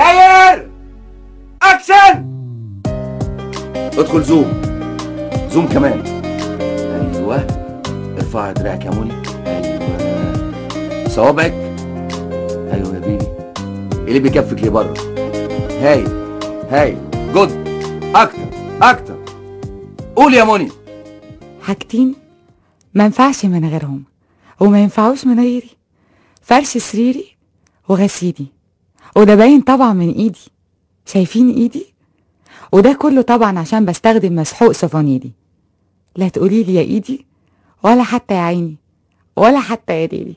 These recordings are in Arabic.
داير! أكشن! ادخل zoom. zoom كمان. أيوه. ارفع دراعك يا منى أيوه. صوابعك. أيوه يا baby. اللي بيكفك لبره. هاي. هاي. good. أكتر. أكتر. قول يا منى حاجتين ما ينفعش من غيرهم وما ينفعوش من غيري. فرش سريري وغسيلي. وده باين طبعا من إيدي. شايفين إيدي؟ وده كله طبعا عشان بستخدم مسحوق سفانيلي لا تقولي لي يا إيدي ولا حتى يا عيني ولا حتى يا ليلي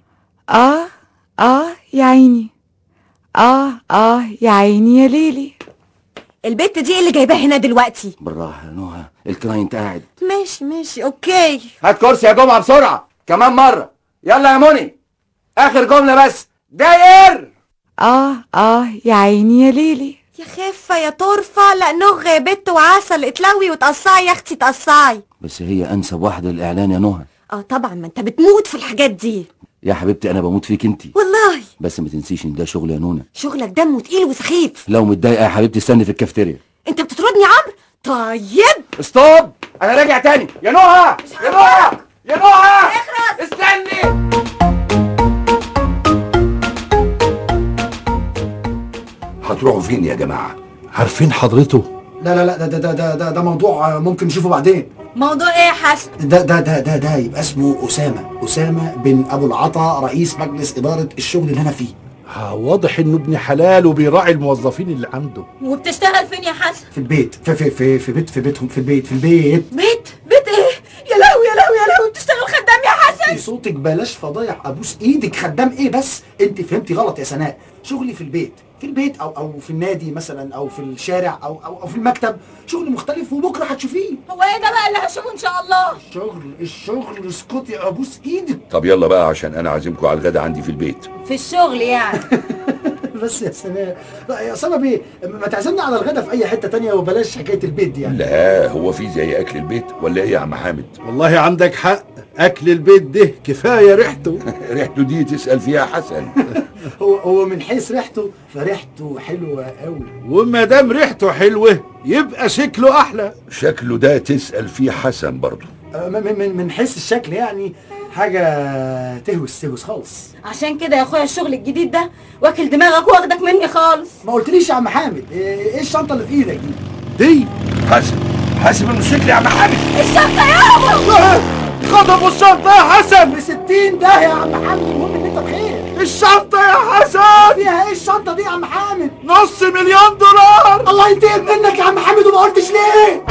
آه آه يا عيني آه آه يا عيني يا ليلي. البت دي اللي جايباها هنا دلوقتي؟ بالراحة يا نهى ال client قاعد. ماشي ماشي okay. هات كرسي يا جمعة بسرعة كمان مرة. يلا يا منى آخر جملة بس داير! آه آه يا عيني يا ليلي. يا خفة يا طرفة لا نغ يا بت وعسل. اتلوي وتقصعي يا أختي تقصعي بس هي أنسب واحدة للإعلان يا نهى. آه طبعا ما أنت بتموت في الحاجات دي. يا حبيبتي أنا بموت فيك انت والله. بس ما تنسيش إن ده شغل يا نونا شغلك دمه تقيل وسخيف؟ لو متضايقة يا حبيبتي استني في الكافتيريا. أنت بتطردني يا عمرو؟ طيب. stop! أنا راجع تاني. يا نهى! يا نهى! يا نهى! استني! هتروحوا فين يا جماعة؟ عارفين حضرته؟ لا لا لا ده ده ده ده, ده موضوع ممكن نشوفه بعدين. موضوع إيه يا حسن؟ ده ده ده ده ده يبقى اسمه أسامة أسامة بن أبو العطا رئيس مجلس إدارة الشغل اللي أنا فيه. آه، واضح إنه ابن حلال وبيراعي الموظفين اللي عنده. وبتشتغل فين يا حسن؟ في البيت في في في, في بيت في بيتهم في البيت في البيت. بيت بيت إيه يا لهوي يا لهوي يا لهوي بتشتغل خدام يا حسن إيه صوتك بلاش فضايح أبوس إيدك خدام إيه بس؟ أنت فهمتي غلط يا سناء. شغلي في البيت في البيت أو أو في النادي مثلا أو في الشارع أو أو, أو في المكتب. شغل مختلف وبكرة هتشوفيه. هو إيه ده بقى اللي هشوفه إن شاء الله؟ الشغل الشغل اسكتي أبوس إيدك. طب يلا بقى عشان أنا عازمكم على الغدا عندي في البيت. في الشغل يعني. بس يا سناء لا يا اسامه بيه ما تعزمنا على الغدا في أي حتة تانية وبلاش حكاية البيت دي يعني. لا هو في زي أكل البيت ولا إيه يا عم حامد؟ والله عندك حق. أكل البيت ده كفاية ريحته. ريحته دي تسأل فيها حسن. هو هو من حيث ريحته فريحته حلوة قوي وما دام ريحته حلوة يبقى شكله أحلى. شكله ده تسأل فيه حسن برضه. من من من حيث الشكل يعني حاجة تهوس تهوس خالص. عشان كده يا أخويا الشغل الجديد ده واكل دماغك واخدك مني خالص. ما قلتليش يا عم حامد إيه إيه الشنطة اللي في إيدك دي؟ دي؟ حسن حاسب الموتوسيكل يا عم حامد. الشنطة يابا خطفوا الشنطة يا حسن. ب 60 ده يا عم حامد المهم إن أنت بخير. الشنطة يا حسن. فيها إيه الشنطة دي يا عم حامد؟ نص مليون دولار. الله ينتقم منك يا عم حامد وما قلتش ليه.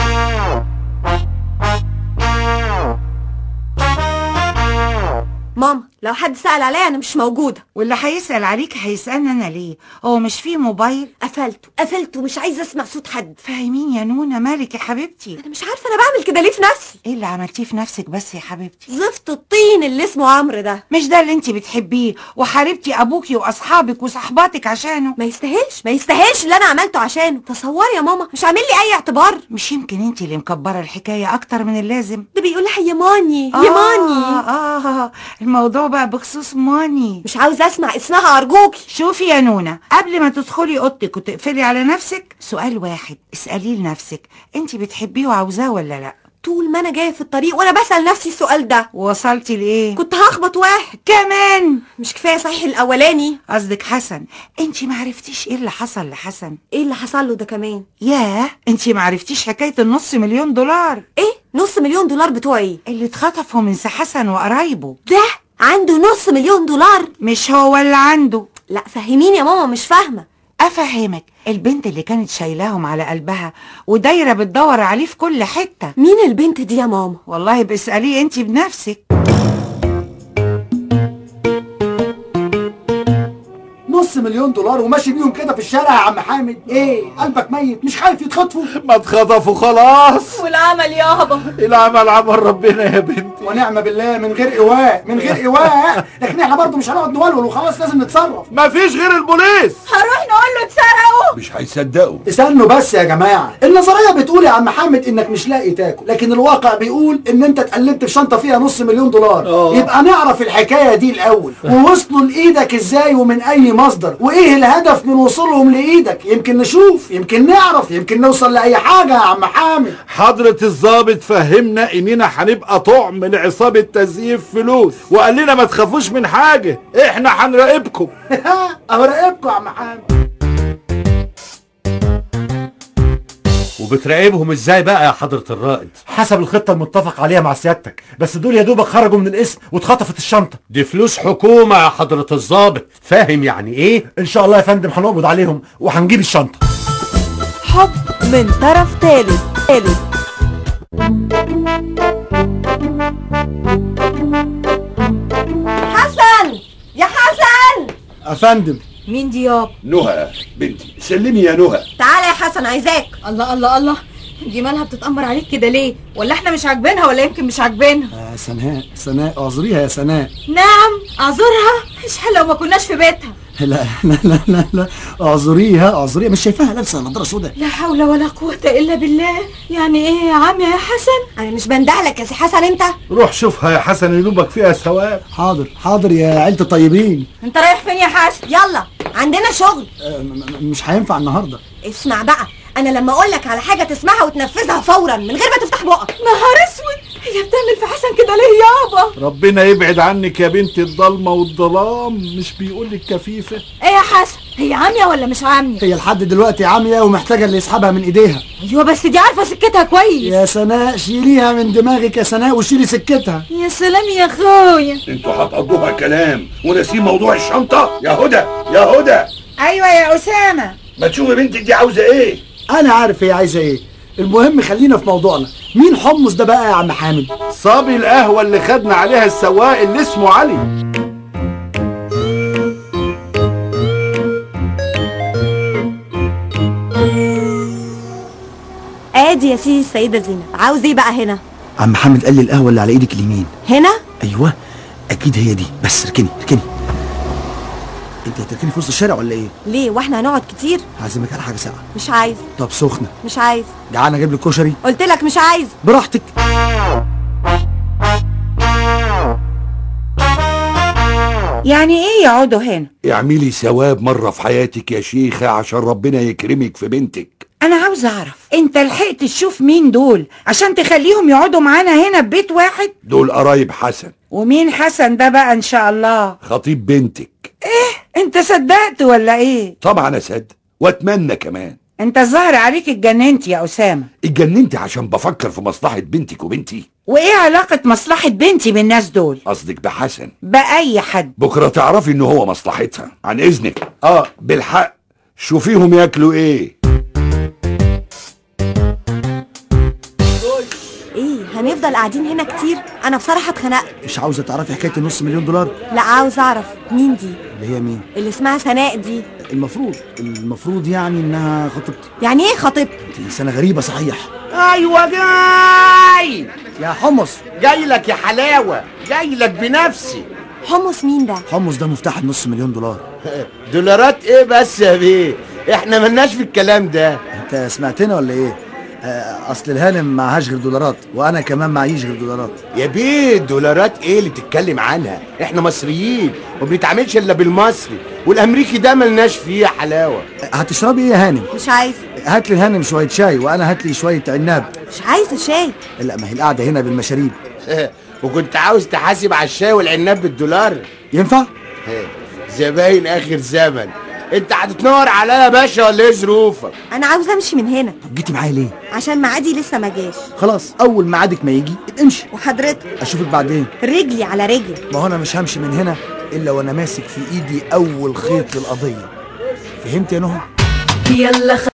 لو حد سأل عليا أنا مش موجودة. واللي هيسأل عليك هيسألني أنا ليه؟ هو مش فيه موبايل؟ قفلته قفلته مش عايزة أسمع صوت حد. فاهمين يا نونا مالك يا حبيبتي؟ أنا مش عارفة أنا بعمل كده ليه في نفسي؟ إيه اللي عملتيه في نفسك بس يا حبيبتي؟ زفت الطين اللي اسمه عمرو ده. مش ده اللي انت بتحبيه؟ وحاربتي أبوكي وأصحابك وصحباتك عشانه؟ ما يستاهلش ما يستاهلش اللي أنا عملته عشانه. تصوري يا ماما مش عامل لي أي اعتبار. مش يمكن انت اللي مكبرة الحكاية أكتر من اللازم. ده بيقول لها يا ماني يا آه ماني آه. الموضوع بقى بخصوص ماني. مش عاوزة أسمع اسمها أرجوكي. شوفي يا نونا قبل ما تدخلي أوضتك وتقفلي على نفسك سؤال واحد. اسأليه لنفسك أنت بتحبيه وعاوزاه ولا لأ؟ طول ما أنا جاية في الطريق وأنا بسأل نفسي السؤال ده. وصلتي لإيه؟ كنت هخبط واحد. كمان! مش كفاية صحيح الأولاني. قصدك حسن. أنت ما عرفتيش إيه اللي حصل لحسن؟ إيه اللي حصل له ده كمان؟ ياه! أنت ما عرفتيش حكاية النص مليون دولار. إيه؟ نص مليون دولار بتوع إيه اللي اتخطفوا من حسن وقرايبه. ده عنده نص مليون دولار. مش هو اللي عنده. لا فهميني يا ماما مش فاهمة. أفهمك. البنت اللي كانت شايلاهم على قلبها ودايرة بتدور عليه في كل حتة. مين البنت دي يا ماما؟ والله باسأليه انت بنفسك. مليون دولار وماشي بيهم كده في الشارع يا عم حامد. إيه؟ قلبك ميت مش خايف يتخطفوا. ما اتخطفوا خلاص. والعمل يابا. العمل عمل ربنا يا بنتي. ونعم بالله من غير إيواء من غير إيواء. لكن إحنا برضه مش هنقعد نولول وخلاص لازم نتصرف. ما فيش غير البوليس. هنروح نقول اتسرقوا مش هيصدقوا استنوا بس يا جماعة. النظرية بتقول يا عم حامد إنك مش لاقي تاكل لكن الواقع بيقول إن أنت اتقلبت في شنطة فيها نص مليون دولار. آه. يبقى نعرف الحكاية دي الأول. ووصلوا لإيدك إزاي ومن أي مصدر؟ وإيه الهدف من وصولهم لإيدك؟ يمكن نشوف يمكن نعرف يمكن نوصل لأي حاجة يا عم حامد. حضرة الضابط فهمنا إننا هنبقى طعم لعصابة تزييف فلوس. وقال لنا ما تخافوش من حاجة إحنا هنراقبكم. أهو راقبكم يا عم حامد. وبتراقبهم إزاي بقى يا حضرة الرائد؟ حسب الخطة المتفق عليها مع سيادتك بس دول يا دوبك خرجوا من القسم واتخطفت الشنطة. دي فلوس حكومة يا حضرة الضابط. فاهم يعني إيه؟ إن شاء الله يا فندم هنقبض عليهم وهنجيب الشنطة. حب من طرف ثالث ثالث حسن! يا حسن! افندم مين دي ياب نهى بنتي. سلمي يا نهى. تعالى يا حسن عايزاك. الله الله الله. دي مالها بتتأمر عليك كده ليه؟ ولا إحنا مش عاجبينها ولا يمكن مش عاجبينها؟ يا سناء سناء اعذريها يا سناء. نعم اعذرها. اشحال لو ما كناش في بيتها. لا لا لا لا لا. أعذريها أعذريها. مش شايفاها لابسة نضاره سوداء. لا حول ولا قوة إلا بالله. يعني إيه يا عم يا حسن؟ أنا مش بندهلك يا سي حسن أنت؟ روح شوفها يا حسن يا دوبك فيها ثواب حاضر حاضر يا عيلة الطيبين. أنت رايح فين يا حسن؟ يلا عندنا شغل. م- مش هينفع النهارده. اسمع بقى أنا لما أقول لك على حاجة تسمعها وتنفذها فورا من غير ما تفتح بقك. نهار أسود! هي بتعمل في حسن كده ليه يابا؟ ربنا يبعد عنك يا بنت الضلمة والظلام مش بيقول لك كفيفة. إيه يا حسن؟ هي عامية ولا مش عامية؟ هي لحد دلوقتي عامية ومحتاجة اللي يسحبها من ايديها. أيوه بس دي عارفة سكتها كويس. يا سناء شيليها من دماغك يا سناء وشيلي سكتها. يا سلام يا أخويا. أنتوا هتقضوها كلام. ونسيم موضوع الشنطة. يا هدى يا هدى. أيوه يا أسامة. ما تشوفي بنتك دي عاوزة إيه؟ أنا عارف هي عايزة إيه. المهم خلينا في موضوعنا. مين حمص ده بقى يا عم حامد؟ صبي القهوة اللي خدنا عليها السواق اللي اسمه علي. ادي يا سيدي السيدة زينب. عاوز إيه بقى هنا؟ عم حامد قال لي القهوة اللي على إيدك اليمين. هنا؟ أيوه أكيد هي دي. بس ركني ركني انت هتركني في وسط الشارع ولا إيه؟ ليه؟ وإحنا هنقعد كتير. هعزمك على حاجة ساقعة. مش عايز. طب سخنة. مش عايز. جعان أجيب لك كشري. قلت لك مش عايز. براحتك. يعني إيه يقعدوا هنا؟ اعملي ثواب مرة في حياتك يا شيخة عشان ربنا يكرمك في بنتك. أنا عاوز اعرف انت لحقت تشوف مين دول عشان تخليهم يقعدوا معانا هنا ببيت واحد؟ دول قرايب حسن. ومين حسن ده بقى إن شاء الله؟ خطيب بنتك. انت صدقت ولا إيه؟ طبعا اصدق وأتمنى كمان. انت الظاهر عليك اتجننت يا أسامة. اتجننت عشان بفكر في مصلحة بنتك وبنتي وإيه علاقة مصلحة بنتي بالناس دول؟ قصدك بحسن. بأي حد. بكرة تعرفي ان هو مصلحتها. عن إذنك. آه بالحق. شوفيهم ياكلوا إيه. هنفضل قاعدين هنا كتير. أنا بصراحة اتخنقت. مش عاوزة تعرفي حكاية النص مليون دولار؟ لا عاوز أعرف مين دي؟ اللي هي مين؟ اللي اسمها سناء دي. المفروض المفروض يعني إنها خطيبتي. يعني إيه خطيبتي؟ انت إنسانة غريبة صحيح. أيوه جاي! يا حمص. جاي لك يا حلاوة. جاي لك بنفسي. حمص مين ده؟ حمص ده مفتاح النص مليون دولار. دولارات إيه بس يا بيه؟ إحنا ملناش في الكلام ده. أنت سمعتنا ولا إيه؟ أصل الهانم معهاش غير دولارات وأنا كمان معيش غير دولارات. يا بيه دولارات إيه اللي تتكلم عنها؟ إحنا مصريين وما بنتعاملش إلا بالمصري والأمريكي ده ملناش فيه حلاوة. هتشربي إيه يا هانم؟ مش عايز هات لي الهانم شوية شاي وأنا هات لي شوية عناب. مش عايز شاي. لا ما هي القعدة هنا بالمشاريب. وكنت عاوز تحاسب على الشاي والعناب بالدولار. ينفع؟ زباين آخر زمن. انت هتتنور عليا يا باشا ولا إيه ظروفك؟ أنا عاوز امشي من هنا. طب جيتي معايا ليه؟ عشان ميعادي لسه ما جاش. خلاص اول ميعادك ما يجي امشي. وحضرتك؟ اشوفك بعدين. رجلي على رجلي. ما هو أنا مش همشي من هنا الا وأنا ماسك في ايدي اول خيط للقضية. فهمت يا نهى؟ يلا